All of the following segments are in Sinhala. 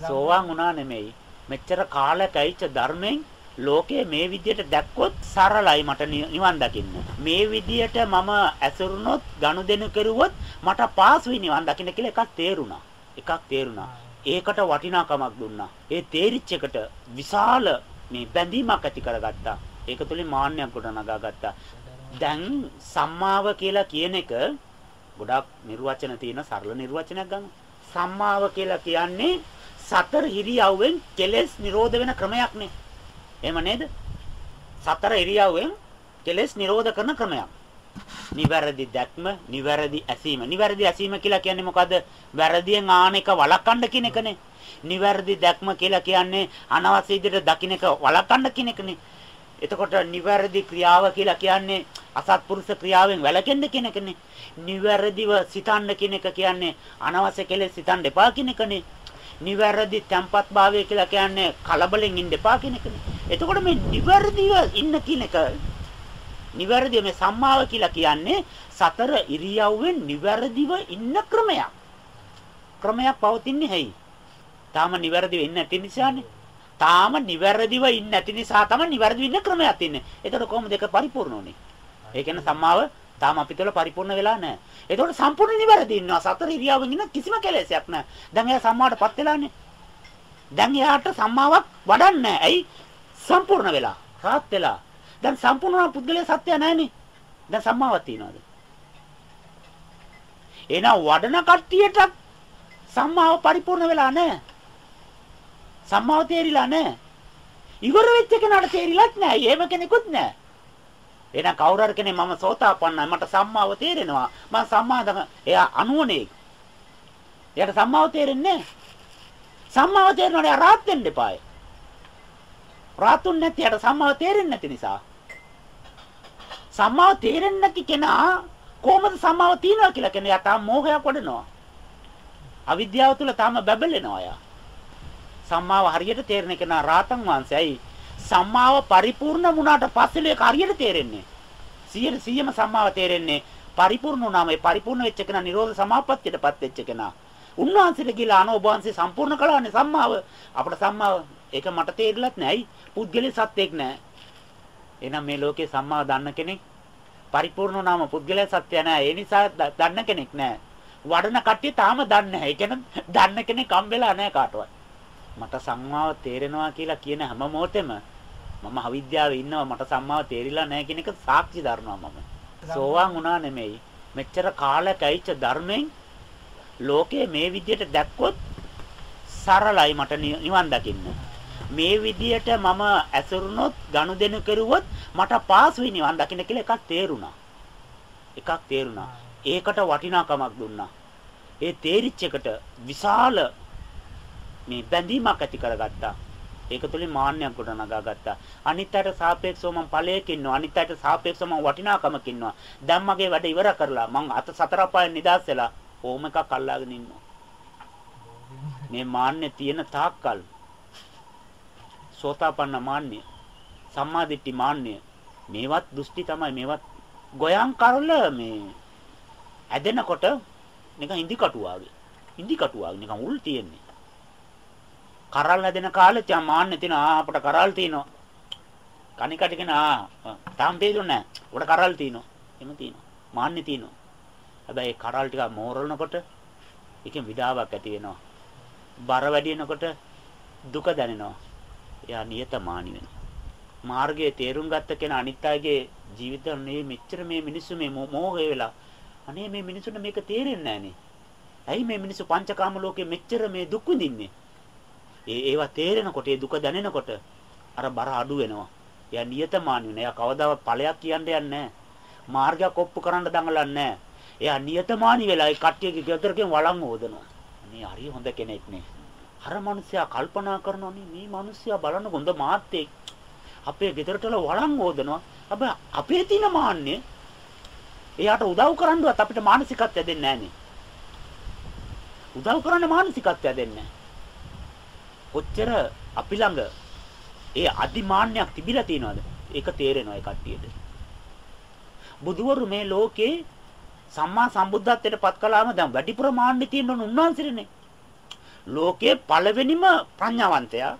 සෝවාන් වුණා නෙමෙයි. මෙච්චර කාලයක් ඇයිච්ච ධර්මයෙන් ලෝකයේ මේ විදියට දැක්කොත් සරලයි මට නිවන් දකින්න. මේ විදියට මම ඇසුරුනොත් ගනුදෙනු කරුවොත් මට පාසුයි නිවන් දකින්න කියලා එකක් තේරුණා. එකක් තේරුණා. ඒකට වටිනාකමක් දුන්නා. ඒ තේරිච්ච එකට විශාල මේ බැඳීමක් ඇති කරගත්තා. ඒක තුලින් මාන්නයක් ගොඩනගා ගත්තා. දැන් සම්මාව කියලා කියන එක ගොඩක් නිර්වචන තියෙන සරල නිර්වචනයක් ගන්න. සම්මාව කියලා කියන්නේ සතර හිරියව්වෙන් කෙලෙස් නිරෝධ වෙන ක්‍රමයක් නේ. එහෙම නේද? සතර ඉරියව්වෙන් කෙලෙස් නිරෝධ කරන ක්‍රමයක්. නිවැරදි දැක්ම, නිවැරදි ඇසීම. නිවැරදි ඇසීම කියලා කියන්නේ මොකද්ද? වැරදියෙන් ආන එක වළක්වන්න කියන එකනේ. නිවැරදි දැක්ම කියලා කියන්නේ අනවශ්‍ය විදිහට දකින්න එක වළක්වන්න කියන එකනේ. එතකොට නිවැරදි ක්‍රියාව කියලා කියන්නේ අසත්පුරුෂ ක්‍රියාවෙන් වැළකෙන්න කියන එකනේ. නිවැරදිව සිතන්න කියන එක කියන්නේ අනවශ්‍ය කෙලෙස් සිතන්න එපා කියන එකනේ. නිවැරදි tempat භාවය කියලා කියන්නේ කලබලෙන් ඉන්න එපා කියන එකනේ. එතකොට මේ නිවැරදිව ඉන්න කියන එක නිවැරදිව මේ සම්මාව කියලා කියන්නේ සතර ඉරියව්වෙන් නිවැරදිව ඉන්න ක්‍රමයක්. ක්‍රමයක් පවතින්නේ හැයි. තාම නිවැරදිව ඉන්නේ නැති නිසානේ. තාම නිවැරදිව ඉන්නේ නැති නිසා තමයි නිවැරදිව ඉන්න ක්‍රමයක් තින්නේ. එතකොට කොහොමද ඒක පරිපූර්ණ උනේ? ඒ කියන්නේ සම්මාව තාම අපි තුළ පරිපූර්ණ වෙලා නැහැ. ඒතකොට සම්පූර්ණ නිවැරදි ඉන්නවා. සතර ඉරියව්වෙන් ඉන්න කිසිම කෙලෙසයක් නැහැ. දැන් එයා සම්මාවටපත් වෙලානේ. දැන් එයාට සම්මාවක් වඩන්නේ නැහැ. ඇයි? සම්පූර්ණ වෙලා. රාත් වෙලා. දැන් සම්පූර්ණ පුද්ගලයා සත්‍ය නැහැනේ. දැන් සම්මාවක් තියනවාද? එහෙනම් වඩන කට්ටියට සම්මාව පරිපූර්ණ වෙලා නැහැ. සම්මාව තේරිලා නැහැ. ඉවර වෙච්ච කෙනාට තේරිලත් නැහැ. එහෙම කෙනෙකුත් නැහැ. එහෙනම් කවුරු හරි කෙනෙක් මම සෝතාපන්නයි මට සම්මාව තේරෙනවා. මම සම්මාදම එයා අනුවනේ. එයාට සම්මාව තේරෙන්නේ නැහැ. සම්මාව තේරෙනවනේ එයා රාත් වෙන්න එපායි. රාතුන් නැති යට සම්මාව තේරෙන්නේ නැති නිසා. සම්මාව තේරෙන්නේ නැති කෙනා කොහොමද සම්මාව තියනවා කියලා කියන්නේ යා තාම මෝහයක් වඩනවා. අවිද්‍යාව තුළ තාම බබලෙනවා යා. සම්මාව හරියට තේරෙන කෙනා රාතන් වංශයයි සම්මාව පරිපූර්ණ වුණාට පස්සේ ඒක හරියට තේරෙන්නේ. 100 100ම සම්මාව තේරෙන්නේ පරිපූර්ණ වුණාම ඒ පරිපූර්ණ වෙච්ච කෙනා නිරෝධ සමාපත්තියටපත් වෙච්ච කෙනා. උන්වහන්සේට ගිහලා අනෝභාන්සේ සම්පූර්ණ කළානේ සම්මාව. අපට සම්මාව ඒක මට තේරිලත් නැයි. පුද්ගලයේ සත්‍යයක් නැහැ. එහෙනම් මේ ලෝකේ සම්මාව දන්න කෙනෙක් පරිපූර්ණ වුණාම පුද්ගලයා සත්‍ය නැහැ. ඒ නිසා දන්න කෙනෙක් නැහැ. වඩන කට්ටිය තාම දන්නේ නැහැ. ඒ කියන්නේ දන්න කෙනෙක් හම් වෙලා නැහැ කාටවත්. මට සම්මාව තේරෙනවා කියලා කියන හැම මොහොතෙම මම අවිද්‍යාවේ ඉන්නවා මට සම්මාව තේරිලා නැහැ කියන එක සාක්ෂි දරනවා මම. සෝවාන් වුණා නෙමෙයි. මෙච්චර කාලයක් ඇයිච්ච ධර්මයෙන් ලෝකයේ මේ විදියට දැක්කොත් සරලයි මට නිවන් දකින්න. මේ විදියට මම ඇසුරුනොත් ගනුදෙනු කරුවොත් මට පාසුයි නිවන් දකින්න කියලා එකක් තේරුණා. එකක් තේරුණා. ඒකට වටිනාකමක් දුන්නා. ඒ තේරිච්ච එකට විශාල මේ බැඳීමක් ඇති කරගත්තා. ඒක තුලින් මාන්නයක් ගොඩනගා ගත්තා. අනිත් අයට සාපේක්ෂව මම ඵලයක ඉන්නවා. අනිත් අයට සාපේක්ෂව මම වටිනාකමක ඉන්නවා. දැන් මගේ වැඩ ඉවර කරලා මං අත සතර පායෙන් නිදාස් වෙලා ඕම එකක් අල්ලාගෙන ඉන්නවා. මේ මාන්නේ තියෙන තාක්කල් සෝතාපන්න මාන්නය සම්මාදිට්ඨි මාන්නය මේවත් දෘෂ්ටි තමයි මේවත් ගොයන් කරල මේ ඇදෙනකොට නිකන් ඉදි කටුවාගේ ඉදි කටුවාගේ නිකන් උල් තියෙන්නේ කරල් හැදෙන කාලේ තියා මාන්නේ තියෙන ආ අපට කරල් තියෙනවා. කණිකට කියන ආ තාම තේරුන්නේ නැහැ. උඩ කරල් තියෙනවා. එම තියෙනවා. මාන්නේ තියෙනවා. හැබැයි ඒ කරල් ටික මෝරනකොට ඒකෙන් විඩාවක් ඇති වෙනවා. බර වැඩි වෙනකොට දුක දැනෙනවා. එයා නියතමානි වෙනවා. මාර්ගයේ තේරුම් ගත්ත කෙනා අනිත් අයගේ ජීවිත මේ මෙච්චර මේ මිනිස්සු මේ මෝහය වෙලා. අනේ මේ මිනිසුන්ට මේක තේරෙන්නේ නැහනේ. ඇයි මේ මිනිස්සු පංචකාම ලෝකේ මෙච්චර මේ දුක් විඳින්නේ? ඒ ඒවා තේරෙනකොට ඒ දුක දැනෙනකොට අර බර අඩු වෙනවා. එයා නියතමානී වෙනවා. එයා කවදාවත් ඵලයක් කියන්න යන්නේ නැහැ. මාර්ගයක් ඔප්පු කරන්න දඟලන්නේ නැහැ. එයා නියතමානී වෙලා ඒ කට්ටියගේ ගෙදරකින් වළං හොදනවා. අනේ හරි හොඳ කෙනෙක් නේ. අර මිනිස්සයා කල්පනා කරනෝනේ මේ මිනිස්සයා බලන හොඳ මාත්තේ අපේ ගෙදරටල වළං හොදනවා. හැබැයි අපේ තියෙන මාන්නේ එයාට උදව් කරන්නවත් අපිට මානසිකත්වය දෙන්නේ නැහනේ. උදව් කරන්න මානසිකත්වය දෙන්නේ නැහැ. කොච්චර අපි ළඟ ඒ අදිමාන්නයක් තිබිලා තියෙනවද? ඒක තේරෙනවා ඒ කට්ටියට. බුදුවරු මේ ලෝකේ සම්මා සම්බුද්ධත්වයට පත් කළාම දැන් වැඩි ප්‍රමාණෙ තියෙන උන්වහන්සේනේ. ලෝකයේ පළවෙනිම ප්‍රඥාවන්තයා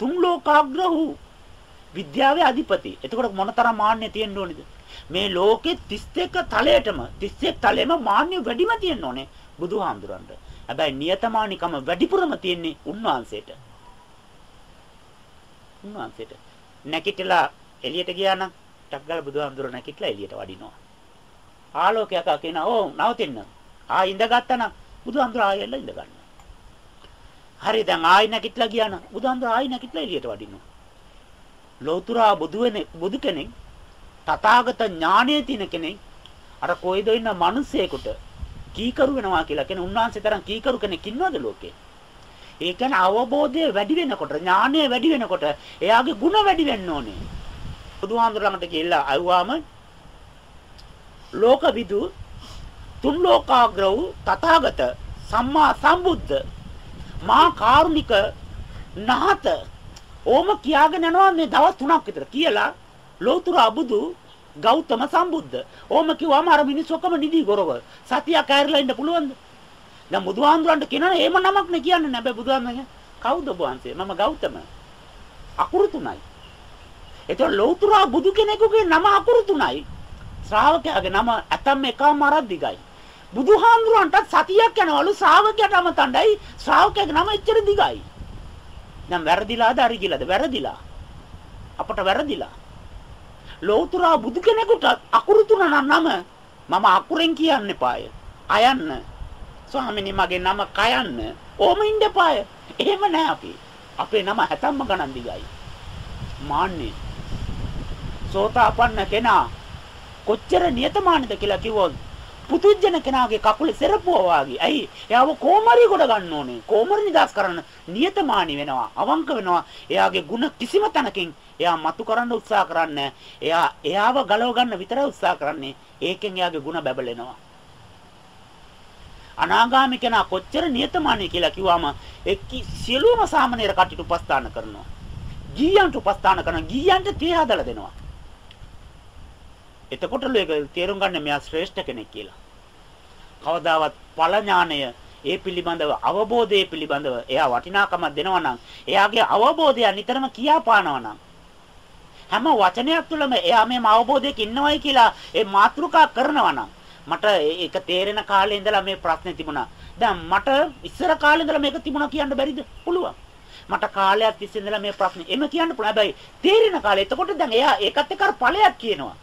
තුන් ලෝකාග්‍ර වූ විද්‍යාවේ අධිපති. එතකොට මොනතරම් මාන්නය තියෙන්න ඕනේද? මේ ලෝකේ 31 තලයටම 31 තලෙම මාන්නය වැඩිම තියෙන්න ඕනේ බුදුහාමුදුරන්ට. හැබැයි නියතමානිකම වැඩිපුරම තියෙන්නේ උන්වහන්සේට. උන්වහන්සේට. නැකිටලා එළියට ගියා නම් ටක් ගාලා බුදුහාමුදුර නැකිටලා එළියට වඩිනවා. ආලෝකයක් කියන ඕ නවතින්න. ආ ඉඳගත්තා නම් බුදුහාමුදුර ආයෙල්ල ඉඳ ගන්නවා. හරි දැන් ආයි නැකිටලා ගියා නම් බුදුහාමුදුර ආයි නැකිටලා එළියට වඩිනවා. ලෞතුරා බුදු වෙන බුදු කෙනෙක් තථාගත ඥානයේ තියෙන කෙනෙක් අර කොයිද ඉන්න මිනිස්සෙකුට කීකරු වෙනවා කියලා කියන උන්වහන්සේ තරම් කීකරු කෙනෙක් ඉන්නවද ලෝකේ? ඒ කියන්නේ අවබෝධය වැඩි වෙනකොට ඥානය වැඩි වෙනකොට එයාගේ ಗುಣ වැඩි වෙන්න ඕනේ. බුදුහාමුදුර ළඟට ගිහිල්ලා ආවම ලෝකවිදු තුන් ලෝකාග්‍ර වූ තථාගත සම්මා සම්බුද්ධ මහා කාරුණික නාත ඕම කියාගෙන යනවා මේ දවස් 3ක් විතර කියලා ලෝතුර අබුදු ගෞතම සම්බුද්ධ. ඕම කිව්වම අර මිනිස්සු ඔක්කොම නිදි ගොරව. සතියක් ඇරලා ඉන්න පුළුවන්ද? දැන් බුදුහාමුදුරන්ට කියනවා එහෙම නමක් නේ කියන්නේ නැහැ. බෑ බුදුහාමුදුරන් කවුද වහන්සේ? මම ගෞතම. අකුරු තුනයි. ඒතකොට ලෞතුර බුදු කෙනෙකුගේ නම අකුරු තුනයි. ශ්‍රාවකයාගේ නම ඇතම් එකමාරක් දිගයි. බුදුහාමුදුරන්ට සතියක් යනවලු ශ්‍රාවකයාට අමතණ්ඩයි ශ්‍රාවකයාගේ නම එච්චර දිගයි. දැන් වැරදිලාද අරිගිලාද? වැරදිලා. අපට වැරදිලා. ලෞතුරා බුදු කෙනෙකුට අකුරු තුන නම මම අකුරෙන් කියන්න එපාය. අයන්න. ස්වාමිනී මගේ නම කයන්න. ඕම ඉන්න එපාය. එහෙම නෑ අපි. අපේ නම හැතම්ම ගණන් දිගයි. මාන්නේ. සෝතාපන්න කෙනා කොච්චර නියතමානද කියලා කිව්වොත් පුතුජන කෙනාගේ කකුලේ සෙරපුව වාගේ. ඇයි? එයාව කොමරි කොට ගන්න ඕනේ. කොමරි නිදාස් කරන්න නියතමානි වෙනවා. අවංක වෙනවා. එයාගේ ಗುಣ කිසිම තැනකින් එයා මතු කරන්න උත්සාහ කරන්නේ එයා එයාව ගලව ගන්න විතරයි උත්සාහ කරන්නේ. ඒකෙන් එයාගේ ಗುಣ බැබලෙනවා. අනාගාමී කෙනා කොච්චර නියතමානී කියලා කිව්වම එක්කි සියලුම සාමනීර කටයුතු උපස්ථාන කරනවා. ගීයන්ට උපස්ථාන කරන ගීයන්ට තේ හදලා දෙනවා. එතකොට ලෝක තේරුම් ගන්න මෙයා ශ්‍රේෂ්ඨ කෙනෙක් කියලා. කවදාවත් ඵල ඥානය ඒ පිළිබඳව අවබෝධය පිළිබඳව එයා වටිනාකමක් දෙනවා නම් එයාගේ අවබෝධය නිතරම කියාපානවා නම් හැම වචනයක් තුළම එයා මේ අවබෝධයක ඉන්නවයි කියලා ඒ මාතෘකා කරනවා නම් මට ඒක තේරෙන කාලේ ඉඳලා මේ ප්‍රශ්නේ තිබුණා. දැන් මට ඉස්සර කාලේ ඉඳලා මේක තිබුණා කියන්න බැරිද? පුළුවන්. මට කාලයක් තිස්සේ ඉඳලා මේ ප්‍රශ්නේ එම කියන්න පුළුවන්. හැබැයි තේරෙන කාලේ එතකොට දැන් එයා ඒකත් එක්ක අර ඵලයක් කියනවා.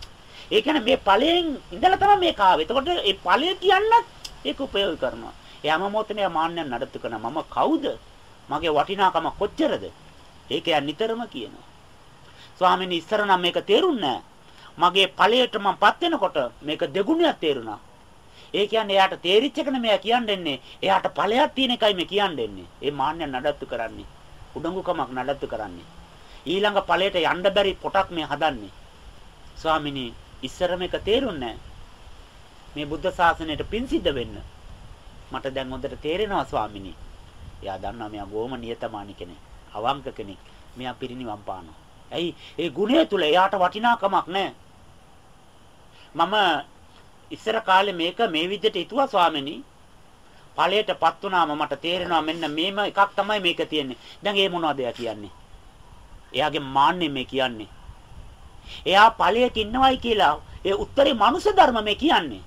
ඒ කියන්නේ මේ ඵලයෙන් ඉඳලා තමයි මේක ආවේ. එතකොට ඒ ඵලය කියන්නත් ඒක උපයෝග කරනවා. එයාම මොතනේ මාන්නයක් නඩත්තු කරනවා. මම කවුද? මගේ වටිනාකම කොච්චරද? ඒක යා නිතරම කියනවා. ස්වාමීනි ඉස්සර නම් මේක තේරුන්නේ මගේ ඵලයට මමපත් වෙනකොට මේක දෙගුණයක් තේරුණා. ඒ කියන්නේ එයාට තේරිච්ච එක නෙමෙයි කියන්නේ. එයාට ඵලයක් තියෙන එකයි මේ කියන්නේ. ඒ මාන්නය නඩත්තු කරන්නේ. උඩඟුකමක් නඩත්තු කරන්නේ. ඊළඟ ඵලයට යන්න බැරි පොටක් මේ හදන්නේ. ස්වාමිනී ඉස්සර මේක තේරුන්නේ මේ බුද්ධ ශාසනයට පින් සිද්ධ වෙන්න. මට දැන් හොඳට තේරෙනවා ස්වාමිනී. එයා දන්නවා මෙයා බොහොම නියතමානී කෙනෙක්. අවංක කෙනෙක්. මෙයා පිරිනිවන් පානවා. ඇයි ඒ ගුණය තුල එයාට වටිනාකමක් නැහැ. මම ඉස්සර කාලේ මේක මේ විදිහට හිතුවා ස්වාමිනී. ඵලයටපත් වුණාම මට තේරෙනවා මෙන්න මේම එකක් තමයි මේක තියෙන්නේ. දැන් ඒ මොනවද එයා කියන්නේ? එයාගේ මාන්නේ මේ කියන්නේ. එයා ඵලයක ඉන්නවයි කියලා ඒ උත්තරේ මනුෂ්‍ය ධර්ම මේ කියන්නේ.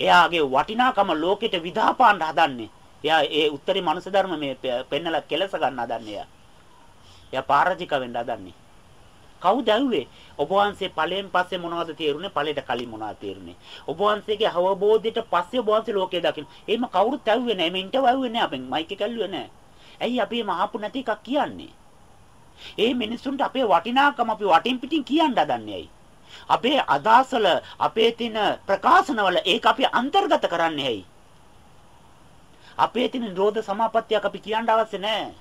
එයාගේ වටිනාකම ලෝකෙට විදාපාන්න හදන්නේ. එයා ඒ උත්තරේ මනුෂ්‍ය ධර්ම මේ පෙන්නලා කෙලස ගන්න හදන්නේ එයා. එයා පාරජික වෙන්න හදන්නේ. කවුද ඇහුවේ? ඔබ වහන්සේ ඵලයෙන් පස්සේ මොනවද තේරුනේ? ඵලයට කලින් මොනවද තේරුනේ? ඔබ වහන්සේගේ අවබෝධයට පස්සේ ඔබ වහන්සේ ලෝකේ දකින්න. එහෙම කවුරුත් ඇහුවේ නැහැ. මේ ඉන්ටර්වයුව ඇහුවේ නැහැ අපෙන්. මයික් එක ඇල්ලුවේ නැහැ. ඇයි අපි මේ මහපු නැති එකක් කියන්නේ? ඒ මිනිස්සුන්ට අපේ වටිනාකම අපි වටින් පිටින් කියන්න හදන්නේ ඇයි? අපේ අදහසවල අපේ තියෙන ප්‍රකාශනවල ඒක අපි අන්තර්ගත කරන්නේ ඇයි? අපේ තියෙන නිරෝධ සමාපත්තියක් අපි කියන්න අවශ්‍ය නැහැ.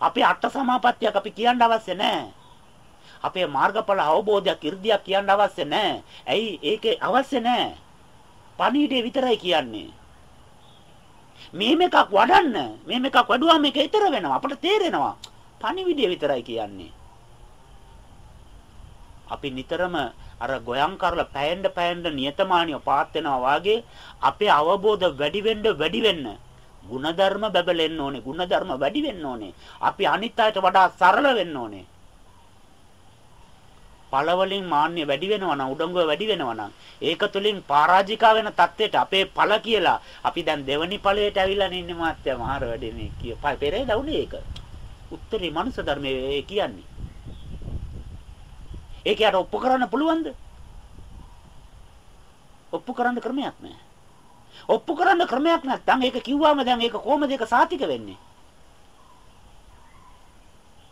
අපේ අට සමාපත්තියක් අපි කියන්න අවශ්‍ය නැහැ. අපේ මාර්ගඵල අවබෝධයක් 이르දියක් කියන්න අවශ්‍ය නැහැ. ඇයි ඒකේ අවශ්‍ය නැහැ. පණීඩේ විතරයි කියන්නේ. මේ මේකක් වඩන්න මේ මේකක් වඩුවා මේක ඊතර වෙනවා අපට තේරෙනවා පණිවිඩය විතරයි කියන්නේ. අපි නිතරම අර ගොයන් කරලා පෑයෙන්ඩ පෑයෙන්ඩ නියතමානිය පාත් වෙනවා වාගේ අපේ අවබෝධ වැඩි වෙන්න වැඩි වෙන්න ಗುಣධර්ම බබලෙන්න ඕනේ ಗುಣධර්ම වැඩි වෙන්න ඕනේ. අපි අනිත් අයට වඩා සරල වෙන්න ඕනේ. පළවලින් මාන්නේ වැඩි වෙනවා නම් උඩඟුව වැඩි වෙනවා නම් ඒක තුලින් පරාජිකා වෙන தත්ත්වයට අපේ පළ කියලා අපි දැන් දෙවනි ඵලයට ඇවිල්ලා ඉන්නේ මාත්‍යා මහර වැඩිනේ කිය පෙරේ දවුනේ ඒක. උත්තරී මනුෂ්‍ය ධර්මයේ කියන්නේ. ඒක යට ඔප්පු කරන්න පුළුවන්ද? ඔප්පු කරන්න ක්‍රමයක් නැහැ. ඔප්පු කරන්න ක්‍රමයක් නැත්නම් ඒක කිව්වම දැන් ඒක කොහොමද ඒක සාතික වෙන්නේ?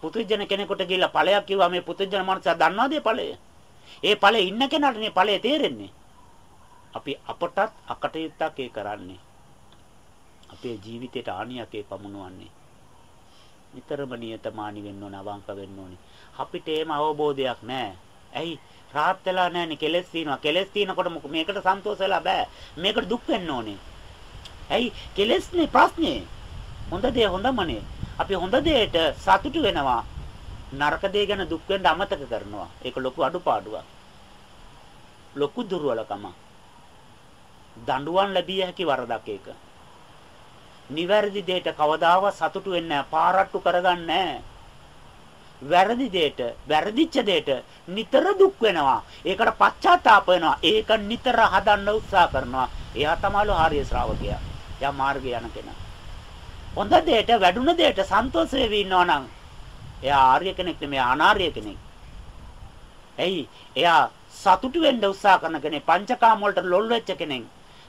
පුතුජන කෙනෙකුට ගිහිල්ලා ඵලයක් කිව්වා මේ පුතුජන මනුස්සයා දන්නවද ඒ ඵලය? ඒ ඵලේ ඉන්න කෙනාට මේ ඵලය තේරෙන්නේ. අපි අපටත් අකටයුත්තක් ඒ කරන්නේ. අපේ ජීවිතයට ආනියක් ඒ පමුණවන්නේ. නිතරම නියතමානි වෙන්න ඕන අවංක වෙන්න ඕනේ. අපිට ඒම අවබෝධයක් නැහැ. ඇයි? රාත් වෙලා නැහැනේ කෙලස් තියෙනවා. කෙලස් තියෙනකොට මේකට සන්තෝෂ වෙලා බෑ. මේකට දුක් වෙන්න ඕනේ. ඇයි? කෙලස්නේ ප්‍රශ්නේ. හොඳ දේ හොඳමනේ. අපි හොඳ දෙයට සතුටු වෙනවා. නරක දේ ගැන දුක් වෙන්න අමතක කරනවා. ඒක ලොකු අඩුපාඩුවක්. ලොකු දුර්වලකම. දඬුවම් ලැබිය හැකි වරදක් ඒක. නිවැරදි දෙයට කවදාවත් සතුටු වෙන්නේ නැහැ. පාරට්ටු කරගන්නේ නැහැ. වැරදි දෙයට, වැරදිච්ච දෙයට නිතර දුක් වෙනවා. ඒකට පශ්චාත්තාප වෙනවා. ඒක නිතර හදන්න උත්සාහ කරනවා. එයා තමයි ආර්ය ශ්‍රාවකයා. එයා මාර්ගය යන කෙනා. හොඳ දෙයට වැඩුණ දෙයට සන්තෝෂ වෙවි ඉන්නවා නම් එයා ආර්ය කෙනෙක් නෙමෙයි අනාර්ය කෙනෙක්. එයි එයා සතුටු වෙන්න උත්සාහ කරන කෙනෙක් පංචකාම වලට ලොල් වෙච්ච කෙනෙක්.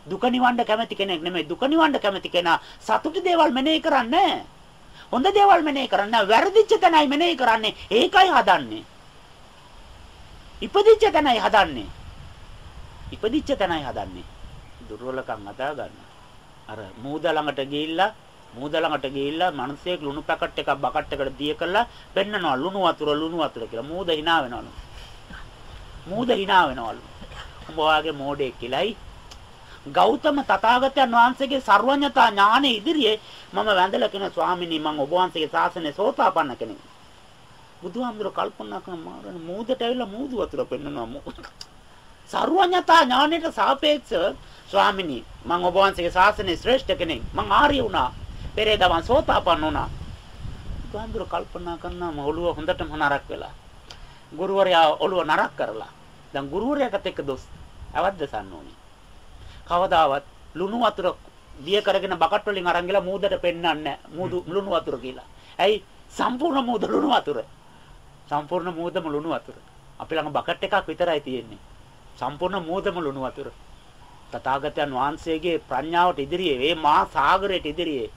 දුක නිවන්න කැමති කෙනෙක් නෙමෙයි දුක නිවන්න කැමති කෙනා සතුටු දේවල් මෙනෙහි කරන්නේ හොඳ දේවල් මෙනෙහි කරන්නේ වැරදිච්ච තැනයි මෙනෙහි කරන්නේ ඒකයි හදන්නේ. ඉපදිච්ච තැනයි හදන්නේ. ඉපදිච්ච තැනයි හදන්නේ. දුර්වලකම් අදා ගන්න. අර මූද ළඟට ගිහිල්ලා මූද ළඟට ගිහිල්ලා මිනිස්සෙක් ලුණු පැකට් එකක් බකට් එකට දිය කළා පෙන්නනවා ලුණු වතුර ලුණු වතුර කියලා. මූද hina වෙනවලු. මූද hina වෙනවලු. උඹ වාගේ මෝඩෙක් කියලායි. ගෞතම තථාගතයන් වහන්සේගේ සර්වඥතා ඥානෙ ඉදිරියේ මම වැඳලා කියන ස්වාමිනී මම ඔබ වහන්සේගේ ශාසනය සෝතාපන්න කෙනෙක්. බුදුහාමුදුර කල්පනා කරන මාරන මූදට ඇවිල්ලා මූදු වතුර පෙන්නනවා. සර්වඥතා ඥානෙට සාපේක්ෂව ස්වාමිනී මම ඔබ වහන්සේගේ ශාසනයේ ශ්‍රේෂ්ඨ කෙනෙක්. මම ආර්ය වුණා. පෙරේදා මං සෝතාපන්න වුණා. බුදුහාමුදුර කල්පනා කරනවා ඔළුව හොඳටම නරක් වෙලා. ගුරුවරයා ඔළුව නරක් කරලා. දැන් ගුරුවරයාටත් එක්ක දොස් අවද්දසන්න ඕනේ. කවදාවත් ලුණු වතුර දිය කරගෙන බකට් වලින් අරන් ගිහලා මූදට පෙන්නන්නේ. මූදු ලුණු වතුර කියලා. ඇයි? සම්පූර්ණ මූද ලුණු වතුර. සම්පූර්ණ මූදම ලුණු වතුර. අපි ළඟ බකට් එකක් විතරයි තියෙන්නේ. සම්පූර්ණ මූදම ලුණු වතුර. තථාගතයන් වහන්සේගේ ප්‍රඥාවට ඉදිරියේ මේ මහා සාගරයට ඉදිරියේ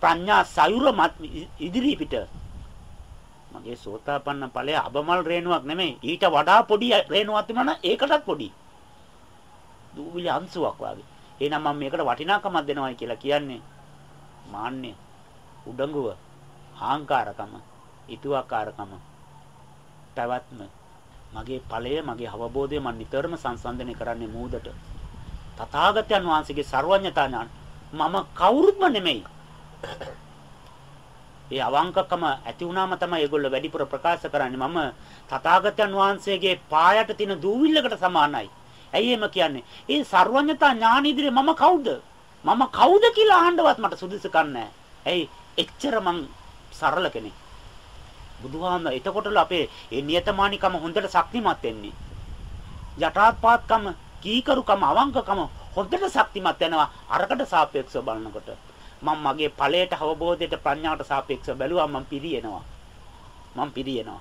ප්‍රඥා සයුර ඉදිරි පිට මගේ සෝතාපන්න ඵලය අබමල් රේණුවක් නෙමෙයි ඊට වඩා පොඩි රේණුවක් තිබුණා ඒකටත් පොඩි දූවිලි අංශුවක් වගේ. එහෙනම් මම මේකට වටිනාකමක් දෙනවයි කියලා කියන්නේ. මාන්නේ උඩඟුව ආහංකාරකම ඊතුවක්කාරකම පැවැත්ම. මගේ ඵලය මගේ අවබෝධය මම නිතරම සංසන්දනය කරන්නේ මූදට. තථාගතයන් වහන්සේගේ ਸਰවඥතා ඥාන මම කවුරුත්ම නෙමෙයි. ඒ අවංකකම ඇති වුණාම තමයි ඒගොල්ලෝ වැඩිපුර ප්‍රකාශ කරන්නේ. මම තථාගතයන් වහන්සේගේ පායට තියෙන දූවිල්ලකට සමානයි. ඇයි එම කියන්නේ? ඒ සර්වඥතා ඥාන ඉදිරියේ මම කවුද? මම කවුද කියලා අහන්නවත් මට සුදුසුකම් නැහැ. ඇයි? එච්චර මං සරල කෙනෙක්. බුදුහාම එතකොටල අපේ ඒ නියතමානිකම හොඳට ශක්තිමත් වෙන්නේ. යටාත්පාත්කම, කීකරුකම, අවංකකම හොඳට ශක්තිමත් වෙනවා අරකට සාපේක්ෂව බලනකොට. මම මගේ ඵලයට අවබෝධයට ප්‍රඥාවට සාපේක්ෂව බැලුවා මම පිරියෙනවා. මම පිරියෙනවා.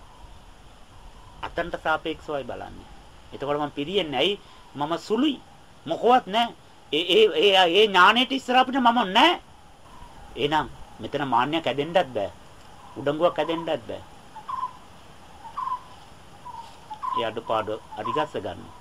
අතන්ට සාපේක්ෂවයි බලන්නේ. එතකොට මම පිරියෙන්නේ ඇයි? මම සුළුයි. මොකවත් නැහැ. ඒ ඒ ඒ ඒ ඥානෙට ඉස්සර අපිට මම නැහැ. එහෙනම් මෙතන මාන්නයක් ඇදෙන්නත් බෑ. උඩඟුවක් ඇදෙන්නත් බෑ. ඒ අඩපාඩු අරිගස්ස ගන්න.